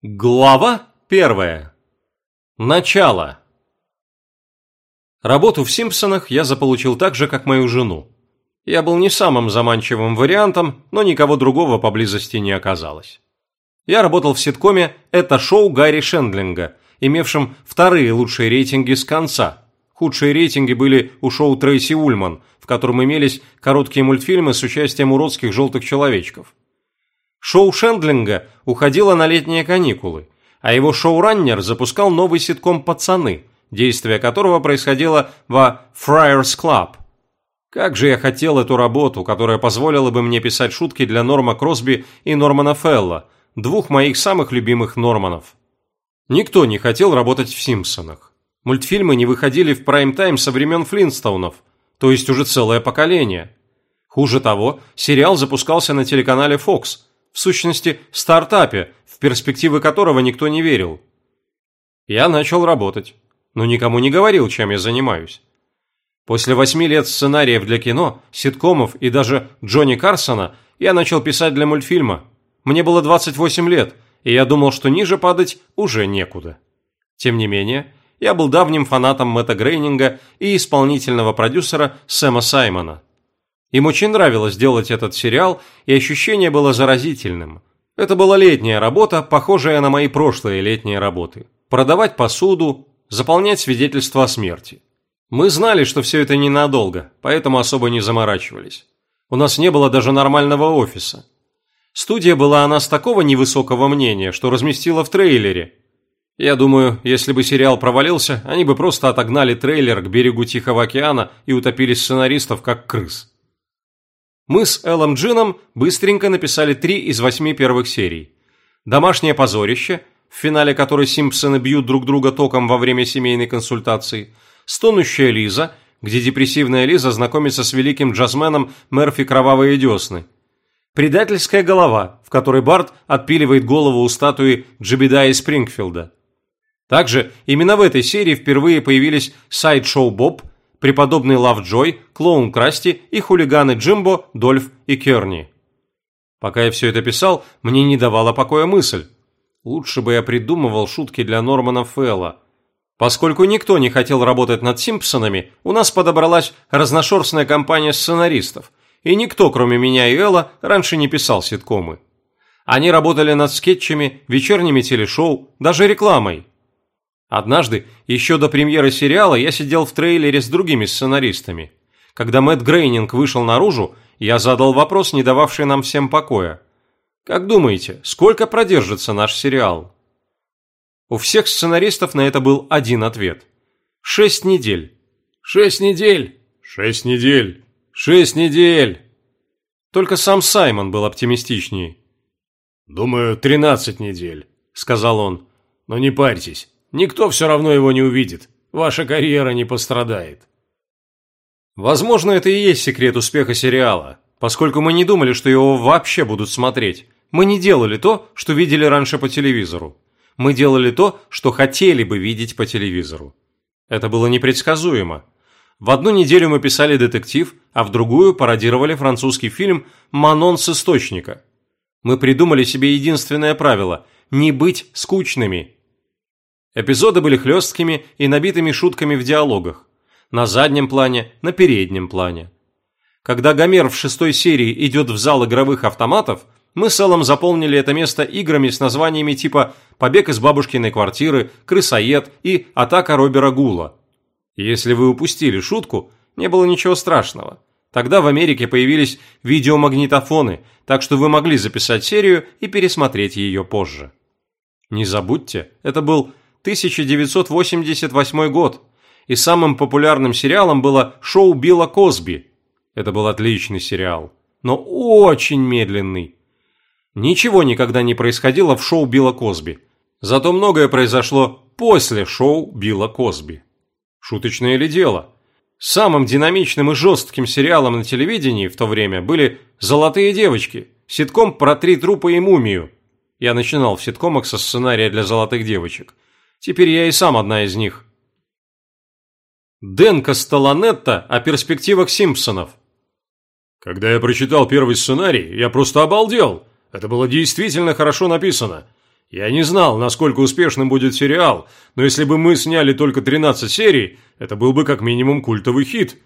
Глава первая. Начало. Работу в «Симпсонах» я заполучил так же, как мою жену. Я был не самым заманчивым вариантом, но никого другого поблизости не оказалось. Я работал в ситкоме «Это шоу Гарри Шендлинга», имевшем вторые лучшие рейтинги с конца. Худшие рейтинги были у шоу Трейси Ульман, в котором имелись короткие мультфильмы с участием уродских желтых человечков. Шоу Шендлинга уходило на летние каникулы, а его шоураннер запускал новый ситком «Пацаны», действие которого происходило во Club. Как же я хотел эту работу, которая позволила бы мне писать шутки для Норма Кросби и Нормана Фелла, двух моих самых любимых Норманов. Никто не хотел работать в «Симпсонах». Мультфильмы не выходили в прайм-тайм со времен Флинстоунов, то есть уже целое поколение. Хуже того, сериал запускался на телеканале Fox – в сущности, стартапе, в перспективы которого никто не верил. Я начал работать, но никому не говорил, чем я занимаюсь. После восьми лет сценариев для кино, ситкомов и даже Джонни Карсона я начал писать для мультфильма. Мне было 28 лет, и я думал, что ниже падать уже некуда. Тем не менее, я был давним фанатом Мэтта Грейнинга и исполнительного продюсера Сэма Саймона – им очень нравилось делать этот сериал, и ощущение было заразительным. Это была летняя работа, похожая на мои прошлые летние работы. Продавать посуду, заполнять свидетельство о смерти. Мы знали, что все это ненадолго, поэтому особо не заморачивались. У нас не было даже нормального офиса. Студия была о нас такого невысокого мнения, что разместила в трейлере. Я думаю, если бы сериал провалился, они бы просто отогнали трейлер к берегу Тихого океана и утопили сценаристов как крыс. Мы с Эллом Джином быстренько написали три из восьми первых серий. «Домашнее позорище», в финале которой Симпсоны бьют друг друга током во время семейной консультации, «Стонущая Лиза», где депрессивная Лиза знакомится с великим джазменом Мерфи Кровавые десны, «Предательская голова», в которой Барт отпиливает голову у статуи Джебедая Спрингфилда. Также именно в этой серии впервые появились сайд-шоу Боб – преподобный Лавджой, клоун Красти и хулиганы Джимбо, Дольф и Керни. Пока я все это писал, мне не давала покоя мысль. Лучше бы я придумывал шутки для Нормана Фэлла. Поскольку никто не хотел работать над Симпсонами, у нас подобралась разношерстная компания сценаристов, и никто, кроме меня и Элла, раньше не писал ситкомы. Они работали над скетчами, вечерними телешоу, даже рекламой. Однажды, еще до премьеры сериала, я сидел в трейлере с другими сценаристами. Когда Мэтт Грейнинг вышел наружу, я задал вопрос, не дававший нам всем покоя. Как думаете, сколько продержится наш сериал? У всех сценаристов на это был один ответ. Шесть недель. Шесть недель. Шесть недель. Шесть недель. Только сам Саймон был оптимистичнее. «Думаю, тринадцать недель», — сказал он. «Но не парьтесь, Никто все равно его не увидит. Ваша карьера не пострадает. Возможно, это и есть секрет успеха сериала, поскольку мы не думали, что его вообще будут смотреть. Мы не делали то, что видели раньше по телевизору. Мы делали то, что хотели бы видеть по телевизору. Это было непредсказуемо. В одну неделю мы писали детектив, а в другую пародировали французский фильм «Манон с источника». Мы придумали себе единственное правило – не быть скучными – Эпизоды были хлесткими и набитыми шутками в диалогах. На заднем плане, на переднем плане. Когда Гомер в шестой серии идет в зал игровых автоматов, мы с Эллом заполнили это место играми с названиями типа «Побег из бабушкиной квартиры», «Крысоед» и «Атака Робера Гула». Если вы упустили шутку, не было ничего страшного. Тогда в Америке появились видеомагнитофоны, так что вы могли записать серию и пересмотреть ее позже. Не забудьте, это был 1988 год, и самым популярным сериалом было шоу Билла Косби. Это был отличный сериал, но очень медленный. Ничего никогда не происходило в шоу Билла Косби. Зато многое произошло после шоу Билла Косби. Шуточное ли дело? Самым динамичным и жестким сериалом на телевидении в то время были «Золотые девочки», ситком про три трупа и мумию. Я начинал в ситкомах со сценария для «Золотых девочек». Теперь я и сам одна из них. Дэн Кастелланетто о перспективах Симпсонов. Когда я прочитал первый сценарий, я просто обалдел. Это было действительно хорошо написано. Я не знал, насколько успешным будет сериал, но если бы мы сняли только 13 серий, это был бы как минимум культовый хит.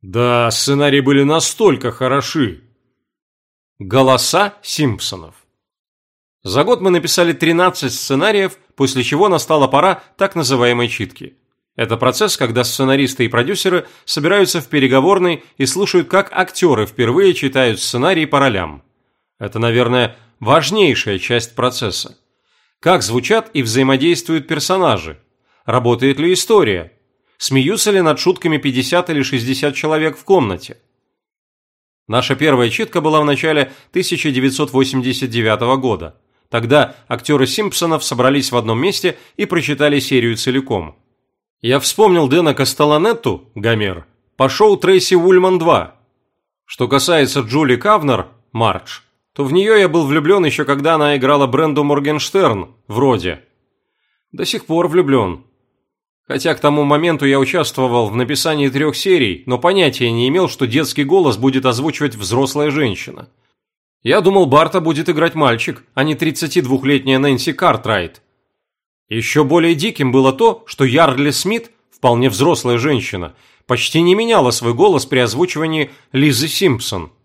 Да, сценарии были настолько хороши. Голоса Симпсонов За год мы написали 13 сценариев, после чего настала пора так называемой читки. Это процесс, когда сценаристы и продюсеры собираются в переговорной и слушают, как актеры впервые читают сценарий по ролям. Это, наверное, важнейшая часть процесса. Как звучат и взаимодействуют персонажи? Работает ли история? Смеются ли над шутками 50 или 60 человек в комнате? Наша первая читка была в начале 1989 года. Тогда актеры Симпсонов собрались в одном месте и прочитали серию целиком. Я вспомнил Дэна Кастелланетту, Гомер, по шоу Трейси Ульман 2. Что касается Джули Кавнер, Мардж, то в нее я был влюблен еще когда она играла Бренду Моргенштерн, вроде. До сих пор влюблен. Хотя к тому моменту я участвовал в написании трех серий, но понятия не имел, что детский голос будет озвучивать взрослая женщина. Я думал, Барта будет играть мальчик, а не 32-летняя Нэнси Картрайт. Еще более диким было то, что Ярли Смит, вполне взрослая женщина, почти не меняла свой голос при озвучивании Лизы Симпсон –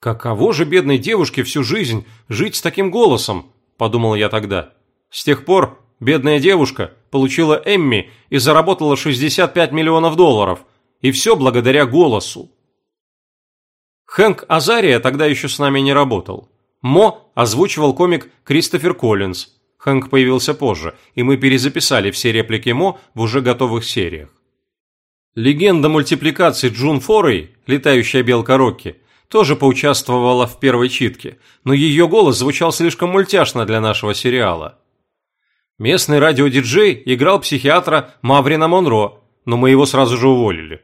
«Каково же бедной девушке всю жизнь жить с таким голосом?» – подумал я тогда. С тех пор бедная девушка получила Эмми и заработала 65 миллионов долларов. И все благодаря голосу. Хэнк Азария тогда еще с нами не работал. Мо озвучивал комик Кристофер Коллинз. Хэнк появился позже, и мы перезаписали все реплики Мо в уже готовых сериях. Легенда мультипликации Джун Форей, летающая белка Рокки, тоже поучаствовала в первой читке, но ее голос звучал слишком мультяшно для нашего сериала. Местный радиодиджей играл психиатра Маврина Монро, но мы его сразу же уволили.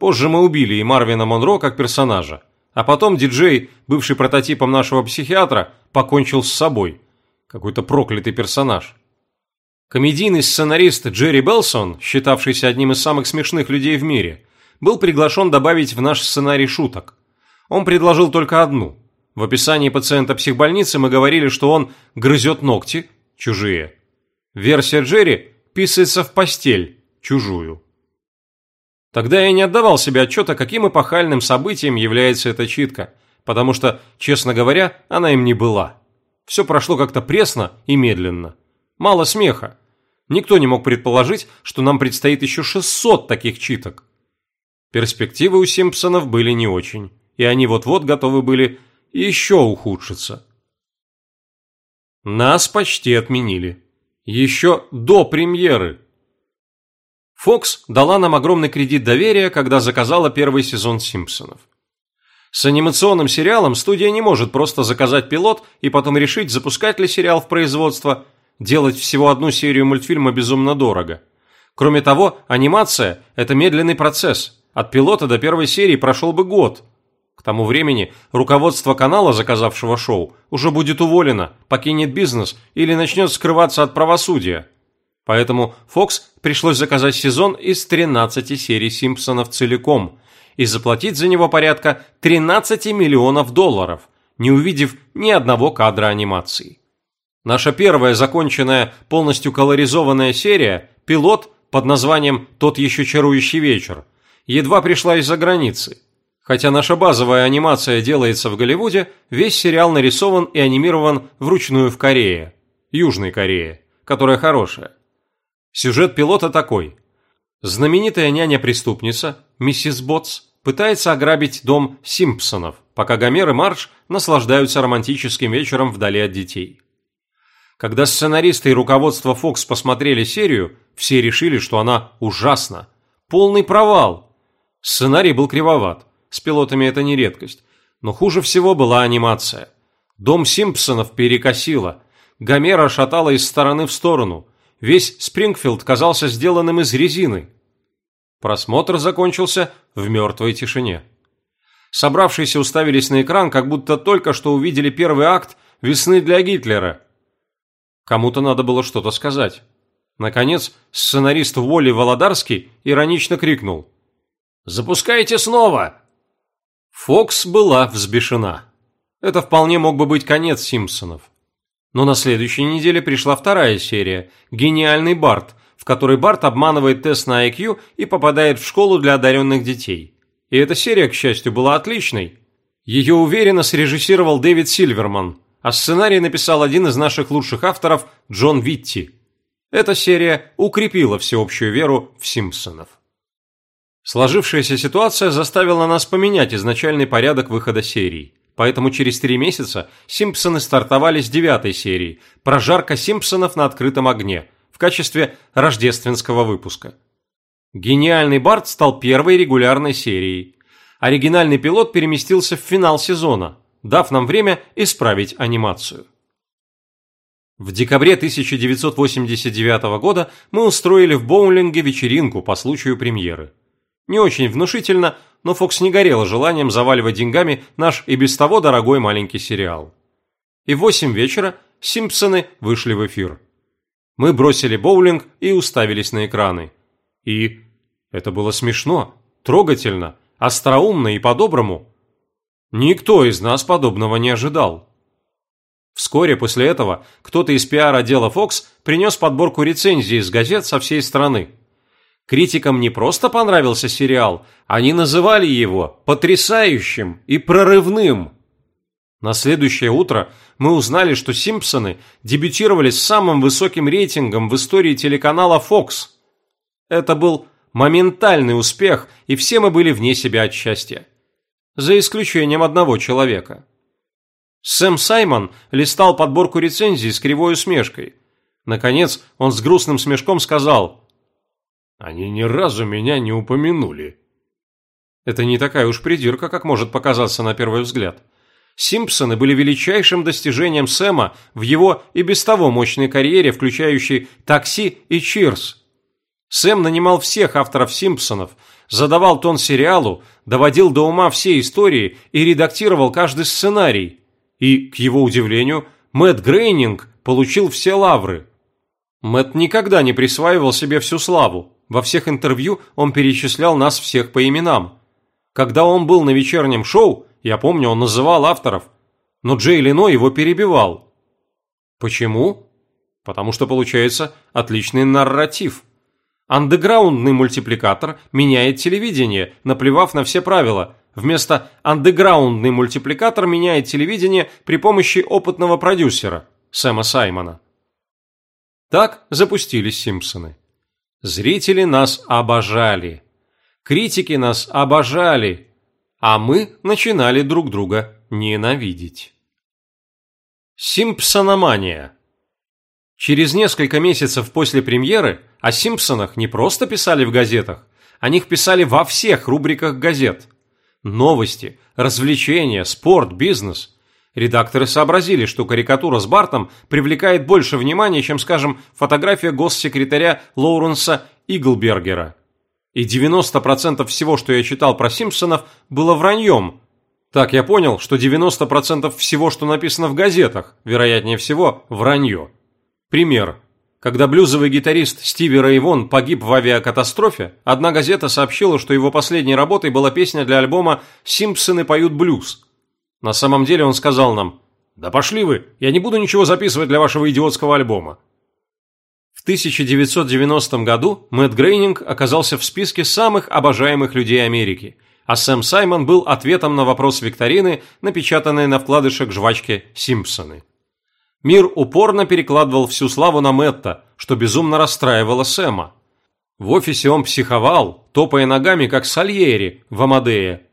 Позже мы убили и Марвина Монро как персонажа, а потом диджей, бывший прототипом нашего психиатра, покончил с собой. Какой-то проклятый персонаж. Комедийный сценарист Джерри Белсон, считавшийся одним из самых смешных людей в мире, был приглашен добавить в наш сценарий шуток. Он предложил только одну. В описании пациента психбольницы мы говорили, что он грызет ногти, чужие. Версия Джерри писается в постель, чужую. Тогда я не отдавал себе отчета, каким эпохальным событием является эта читка, потому что, честно говоря, она им не была. Все прошло как-то пресно и медленно. Мало смеха. Никто не мог предположить, что нам предстоит еще 600 таких читок. Перспективы у Симпсонов были не очень и они вот-вот готовы были еще ухудшиться. Нас почти отменили. Еще до премьеры. Фокс дала нам огромный кредит доверия, когда заказала первый сезон «Симпсонов». С анимационным сериалом студия не может просто заказать пилот и потом решить, запускать ли сериал в производство. Делать всего одну серию мультфильма безумно дорого. Кроме того, анимация – это медленный процесс. От пилота до первой серии прошел бы год – к тому времени руководство канала, заказавшего шоу, уже будет уволено, покинет бизнес или начнет скрываться от правосудия. Поэтому Fox пришлось заказать сезон из 13 серий «Симпсонов» целиком и заплатить за него порядка 13 миллионов долларов, не увидев ни одного кадра анимации. Наша первая законченная, полностью колоризованная серия, пилот под названием «Тот еще чарующий вечер», едва пришла из-за границы – Хотя наша базовая анимация делается в Голливуде, весь сериал нарисован и анимирован вручную в Корее, Южной Корее, которая хорошая. Сюжет пилота такой. Знаменитая няня-преступница, миссис Ботс, пытается ограбить дом Симпсонов, пока Гомер и Марш наслаждаются романтическим вечером вдали от детей. Когда сценаристы и руководство Fox посмотрели серию, все решили, что она ужасна. Полный провал. Сценарий был кривоват. С пилотами это не редкость. Но хуже всего была анимация. Дом Симпсонов перекосило. Гомера шатала из стороны в сторону. Весь Спрингфилд казался сделанным из резины. Просмотр закончился в мертвой тишине. Собравшиеся уставились на экран, как будто только что увидели первый акт «Весны для Гитлера». Кому-то надо было что-то сказать. Наконец, сценарист Волли Володарский иронично крикнул. «Запускайте снова! Фокс была взбешена. Это вполне мог бы быть конец Симпсонов. Но на следующей неделе пришла вторая серия «Гениальный Барт», в которой Барт обманывает тест на IQ и попадает в школу для одаренных детей. И эта серия, к счастью, была отличной. Ее уверенно срежиссировал Дэвид Сильверман, а сценарий написал один из наших лучших авторов Джон Витти. Эта серия укрепила всеобщую веру в Симпсонов. Сложившаяся ситуация заставила нас поменять изначальный порядок выхода серий. Поэтому через три месяца «Симпсоны» стартовали с девятой серии «Прожарка Симпсонов на открытом огне» в качестве рождественского выпуска. «Гениальный Барт» стал первой регулярной серией. Оригинальный пилот переместился в финал сезона, дав нам время исправить анимацию. В декабре 1989 года мы устроили в боулинге вечеринку по случаю премьеры. Не очень внушительно, но Фокс не горела желанием заваливать деньгами наш и без того дорогой маленький сериал. И в восемь вечера «Симпсоны» вышли в эфир. Мы бросили боулинг и уставились на экраны. И это было смешно, трогательно, остроумно и по-доброму. Никто из нас подобного не ожидал. Вскоре после этого кто-то из пиар-отдела Fox принес подборку рецензий из газет со всей страны. Критикам не просто понравился сериал, они называли его потрясающим и прорывным. На следующее утро мы узнали, что «Симпсоны» дебютировали с самым высоким рейтингом в истории телеканала Fox. Это был моментальный успех, и все мы были вне себя от счастья. За исключением одного человека. Сэм Саймон листал подборку рецензий с кривой усмешкой. Наконец, он с грустным смешком сказал – они ни разу меня не упомянули. Это не такая уж придирка, как может показаться на первый взгляд. Симпсоны были величайшим достижением Сэма в его и без того мощной карьере, включающей «Такси» и «Чирс». Сэм нанимал всех авторов «Симпсонов», задавал тон сериалу, доводил до ума все истории и редактировал каждый сценарий. И, к его удивлению, Мэтт Грейнинг получил все лавры. Мэтт никогда не присваивал себе всю славу. Во всех интервью он перечислял нас всех по именам. Когда он был на вечернем шоу, я помню, он называл авторов, но Джей Лино его перебивал. Почему? Потому что получается отличный нарратив. Андеграундный мультипликатор меняет телевидение, наплевав на все правила. Вместо андеграундный мультипликатор меняет телевидение при помощи опытного продюсера, Сэма Саймона. Так запустились Симпсоны. Зрители нас обожали. Критики нас обожали. А мы начинали друг друга ненавидеть. Симпсономания. Через несколько месяцев после премьеры о Симпсонах не просто писали в газетах, о них писали во всех рубриках газет. Новости, развлечения, спорт, бизнес – Редакторы сообразили, что карикатура с Бартом привлекает больше внимания, чем, скажем, фотография госсекретаря Лоуренса Иглбергера. И 90% всего, что я читал про Симпсонов, было враньем. Так я понял, что 90% всего, что написано в газетах, вероятнее всего, вранье. Пример. Когда блюзовый гитарист Стиви Рейвон погиб в авиакатастрофе, одна газета сообщила, что его последней работой была песня для альбома «Симпсоны поют блюз», на самом деле он сказал нам «Да пошли вы, я не буду ничего записывать для вашего идиотского альбома». В 1990 году Мэтт Грейнинг оказался в списке самых обожаемых людей Америки, а Сэм Саймон был ответом на вопрос викторины, напечатанной на вкладыше к жвачке «Симпсоны». Мир упорно перекладывал всю славу на Мэтта, что безумно расстраивало Сэма. В офисе он психовал, топая ногами, как Сальери в Амадее,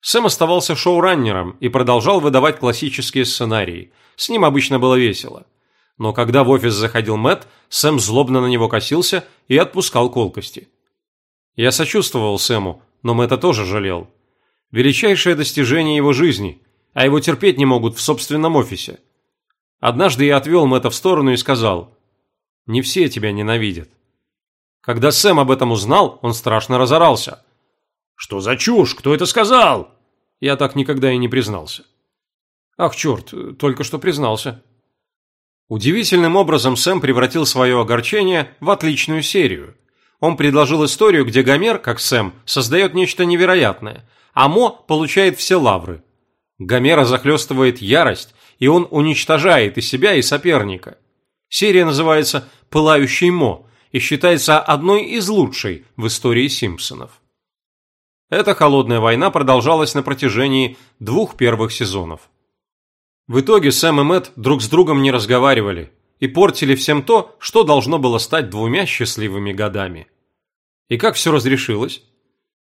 Сэм оставался шоураннером и продолжал выдавать классические сценарии. С ним обычно было весело. Но когда в офис заходил Мэтт, Сэм злобно на него косился и отпускал колкости. Я сочувствовал Сэму, но Мэтта тоже жалел. Величайшее достижение его жизни, а его терпеть не могут в собственном офисе. Однажды я отвел Мэтта в сторону и сказал, «Не все тебя ненавидят». Когда Сэм об этом узнал, он страшно разорался – «Что за чушь? Кто это сказал?» Я так никогда и не признался. «Ах, черт, только что признался». Удивительным образом Сэм превратил свое огорчение в отличную серию. Он предложил историю, где Гомер, как Сэм, создает нечто невероятное, а Мо получает все лавры. Гомера захлестывает ярость, и он уничтожает и себя, и соперника. Серия называется «Пылающий Мо» и считается одной из лучшей в истории Симпсонов. Эта холодная война продолжалась на протяжении двух первых сезонов. В итоге Сэм и Мэтт друг с другом не разговаривали и портили всем то, что должно было стать двумя счастливыми годами. И как все разрешилось?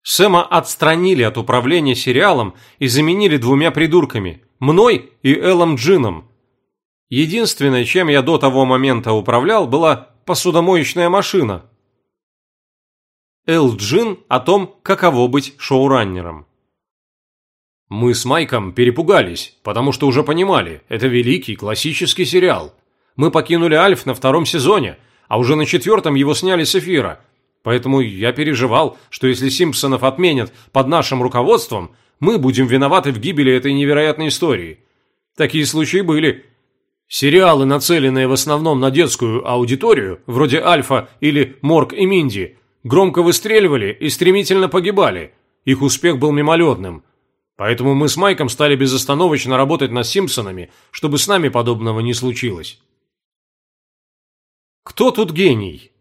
Сэма отстранили от управления сериалом и заменили двумя придурками – мной и Эллом Джином. Единственное, чем я до того момента управлял, была посудомоечная машина – Эл Джин о том, каково быть шоураннером. Мы с Майком перепугались, потому что уже понимали, это великий классический сериал. Мы покинули Альф на втором сезоне, а уже на четвертом его сняли с эфира. Поэтому я переживал, что если Симпсонов отменят под нашим руководством, мы будем виноваты в гибели этой невероятной истории. Такие случаи были. Сериалы, нацеленные в основном на детскую аудиторию, вроде «Альфа» или «Морг и Минди», громко выстреливали и стремительно погибали. Их успех был мимолетным. Поэтому мы с Майком стали безостановочно работать над Симпсонами, чтобы с нами подобного не случилось. Кто тут гений?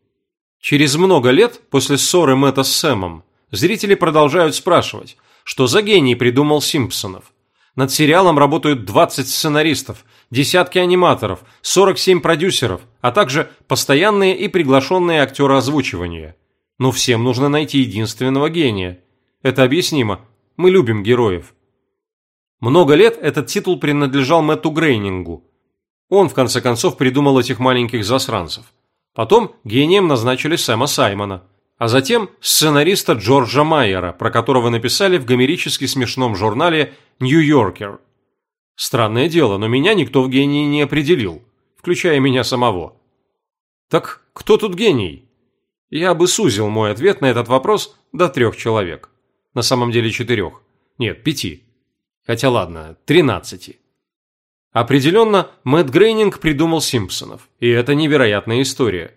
Через много лет после ссоры Мэтта с Сэмом зрители продолжают спрашивать, что за гений придумал Симпсонов. Над сериалом работают 20 сценаристов, десятки аниматоров, 47 продюсеров, а также постоянные и приглашенные актеры озвучивания – но всем нужно найти единственного гения. Это объяснимо. Мы любим героев. Много лет этот титул принадлежал Мэтту Грейнингу. Он, в конце концов, придумал этих маленьких засранцев. Потом гением назначили Сэма Саймона. А затем сценариста Джорджа Майера, про которого написали в гомерически смешном журнале «Нью-Йоркер». Странное дело, но меня никто в гении не определил, включая меня самого. Так кто тут гений? Я бы сузил мой ответ на этот вопрос до трех человек. На самом деле четырех. Нет, пяти. Хотя ладно, тринадцати. Определенно, Мэтт Грейнинг придумал Симпсонов, и это невероятная история.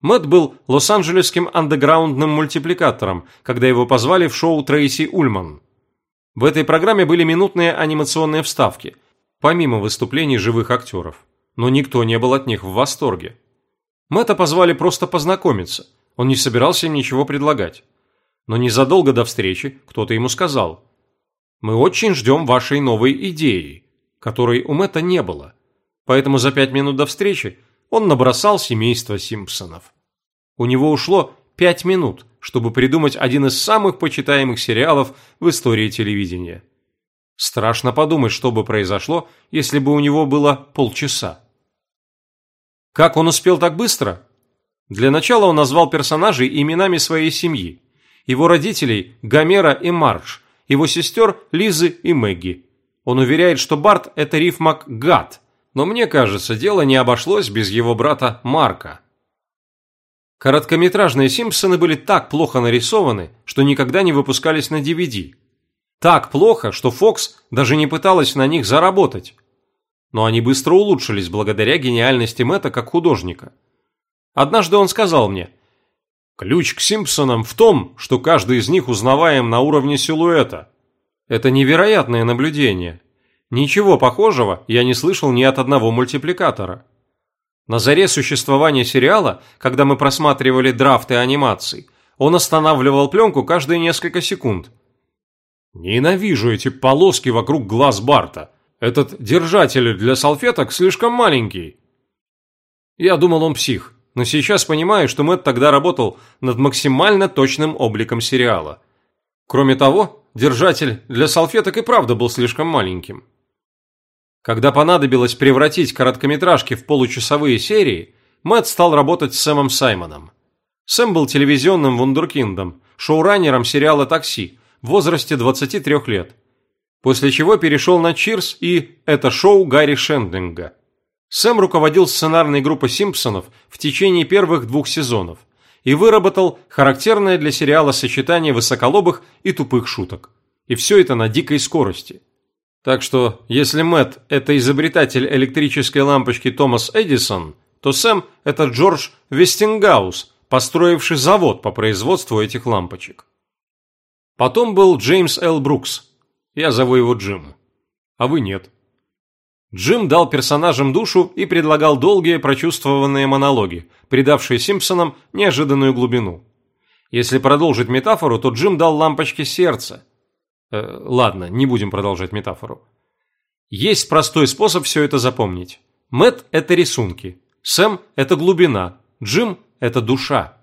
Мэтт был лос-анджелесским андеграундным мультипликатором, когда его позвали в шоу Трейси Ульман. В этой программе были минутные анимационные вставки, помимо выступлений живых актеров. Но никто не был от них в восторге. Мэтта позвали просто познакомиться – он не собирался ничего предлагать. Но незадолго до встречи кто-то ему сказал «Мы очень ждем вашей новой идеи», которой у Мэтта не было. Поэтому за пять минут до встречи он набросал семейство Симпсонов. У него ушло пять минут, чтобы придумать один из самых почитаемых сериалов в истории телевидения. Страшно подумать, что бы произошло, если бы у него было полчаса. Как он успел так быстро? Для начала он назвал персонажей именами своей семьи. Его родителей – Гомера и Марш, его сестер – Лизы и Мэгги. Он уверяет, что Барт – это рифмак «гад», но мне кажется, дело не обошлось без его брата Марка. Короткометражные «Симпсоны» были так плохо нарисованы, что никогда не выпускались на DVD. Так плохо, что Fox даже не пыталась на них заработать. Но они быстро улучшились благодаря гениальности Мэтта как художника – Однажды он сказал мне, «Ключ к Симпсонам в том, что каждый из них узнаваем на уровне силуэта». Это невероятное наблюдение. Ничего похожего я не слышал ни от одного мультипликатора. На заре существования сериала, когда мы просматривали драфты анимаций, он останавливал пленку каждые несколько секунд. Ненавижу эти полоски вокруг глаз Барта. Этот держатель для салфеток слишком маленький. Я думал, он псих но сейчас понимаю, что Мэтт тогда работал над максимально точным обликом сериала. Кроме того, держатель для салфеток и правда был слишком маленьким. Когда понадобилось превратить короткометражки в получасовые серии, Мэтт стал работать с Сэмом Саймоном. Сэм был телевизионным вундеркиндом, шоураннером сериала «Такси» в возрасте 23 лет, после чего перешел на «Чирс» и «Это шоу Гарри Шендлинга», Сэм руководил сценарной группой «Симпсонов» в течение первых двух сезонов и выработал характерное для сериала сочетание высоколобых и тупых шуток. И все это на дикой скорости. Так что, если Мэтт – это изобретатель электрической лампочки Томас Эдисон, то Сэм – это Джордж Вестингаус, построивший завод по производству этих лампочек. Потом был Джеймс Л. Брукс. Я зову его Джим. А вы нет. Джим дал персонажам душу и предлагал долгие прочувствованные монологи, придавшие Симпсонам неожиданную глубину. Если продолжить метафору, то Джим дал лампочке сердце. Э, ладно, не будем продолжать метафору. Есть простой способ все это запомнить. Мэт – это рисунки, Сэм – это глубина, Джим – это душа.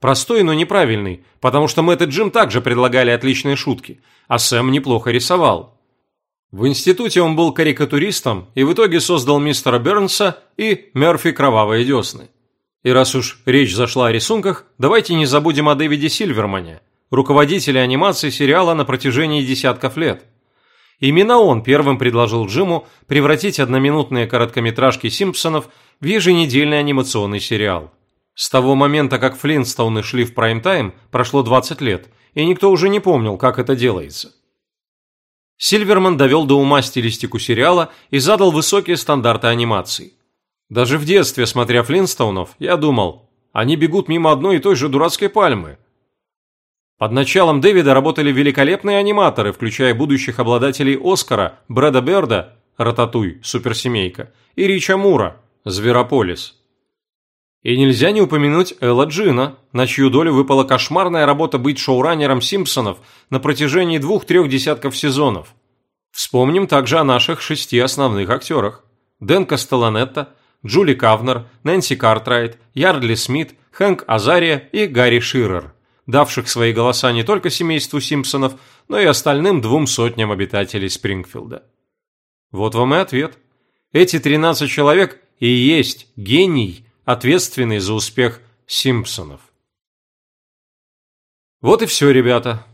Простой, но неправильный, потому что Мэтт и Джим также предлагали отличные шутки, а Сэм неплохо рисовал. В институте он был карикатуристом и в итоге создал мистера Бернса и Мерфи Кровавые Десны. И раз уж речь зашла о рисунках, давайте не забудем о Дэвиде Сильвермане, руководителе анимации сериала на протяжении десятков лет. Именно он первым предложил Джиму превратить одноминутные короткометражки Симпсонов в еженедельный анимационный сериал. С того момента, как Флинстоуны шли в прайм-тайм, прошло 20 лет, и никто уже не помнил, как это делается. Сильверман довел до ума стилистику сериала и задал высокие стандарты анимации. Даже в детстве, смотря Флинстоунов, я думал, они бегут мимо одной и той же дурацкой пальмы. Под началом Дэвида работали великолепные аниматоры, включая будущих обладателей Оскара, Брэда Берда, Рататуй, Суперсемейка, и Рича Мура, Зверополис. И нельзя не упомянуть Элла Джина, на чью долю выпала кошмарная работа быть шоураннером Симпсонов на протяжении двух-трех десятков сезонов. Вспомним также о наших шести основных актерах. Дэн Кастелланетто, Джули Кавнер, Нэнси Картрайт, Ярдли Смит, Хэнк Азария и Гарри Ширер, давших свои голоса не только семейству Симпсонов, но и остальным двум сотням обитателей Спрингфилда. Вот вам и ответ. Эти 13 человек и есть гений, ответственный за успех Симпсонов. Вот и все, ребята.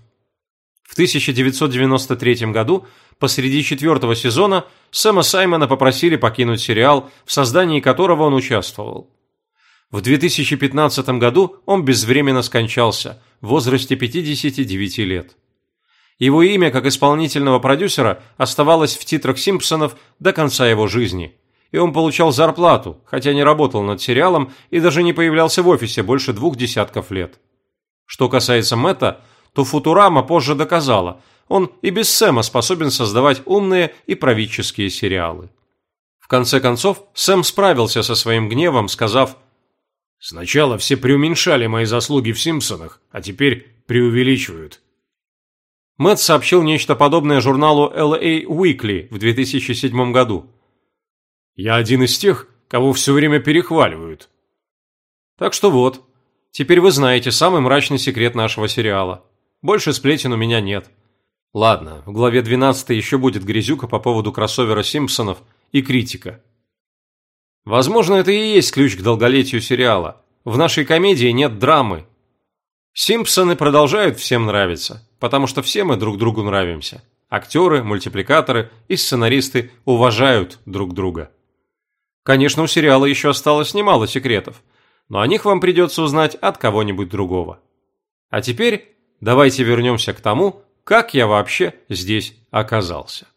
В 1993 году, посреди четвертого сезона, Сэма Саймона попросили покинуть сериал, в создании которого он участвовал. В 2015 году он безвременно скончался, в возрасте 59 лет. Его имя, как исполнительного продюсера, оставалось в титрах «Симпсонов» до конца его жизни. И он получал зарплату, хотя не работал над сериалом и даже не появлялся в офисе больше двух десятков лет. Что касается Мэтта, то Футурама позже доказала, он и без Сэма способен создавать умные и правительские сериалы. В конце концов, Сэм справился со своим гневом, сказав «Сначала все преуменьшали мои заслуги в «Симпсонах», а теперь преувеличивают». Мэтт сообщил нечто подобное журналу LA Weekly в 2007 году. «Я один из тех, кого все время перехваливают». Так что вот, теперь вы знаете самый мрачный секрет нашего сериала. Больше сплетен у меня нет. Ладно, в главе 12 еще будет грязюка по поводу кроссовера Симпсонов и критика. Возможно, это и есть ключ к долголетию сериала. В нашей комедии нет драмы, Симпсоны продолжают всем нравиться, потому что все мы друг другу нравимся. Актеры, мультипликаторы и сценаристы уважают друг друга. Конечно, у сериала еще осталось немало секретов, но о них вам придется узнать от кого-нибудь другого. А теперь давайте вернемся к тому, как я вообще здесь оказался.